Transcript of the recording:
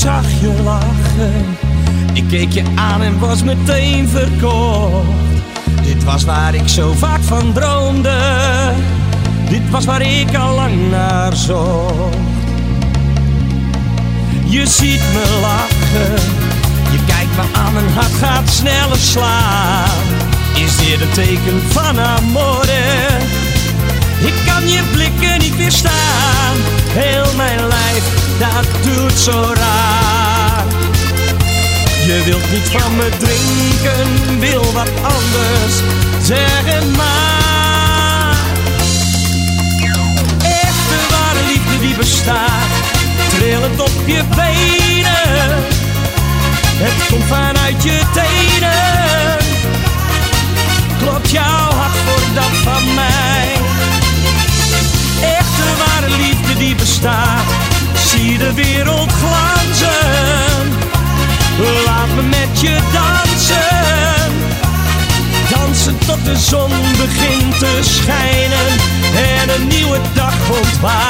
zag je lachen. Ik keek je aan en was meteen verkocht. Dit was waar ik zo vaak van droomde. Dit was waar ik al lang naar zocht. Je ziet me lachen. Je kijkt me aan, mijn hart gaat sneller slaan. Is dit een teken van amore? Dat doet zo raar. Je wilt niet van me drinken, wil wat anders. Zeg maar. Echte ware liefde die bestaat, trillend op je benen. Het komt vanuit je tenen. Klopt jouw hart voor dat van mij? Echte ware liefde die bestaat, zie de wereld glanzen. Laat me met je dansen. Dansen tot de zon begint te schijnen en een nieuwe dag ontwaakt.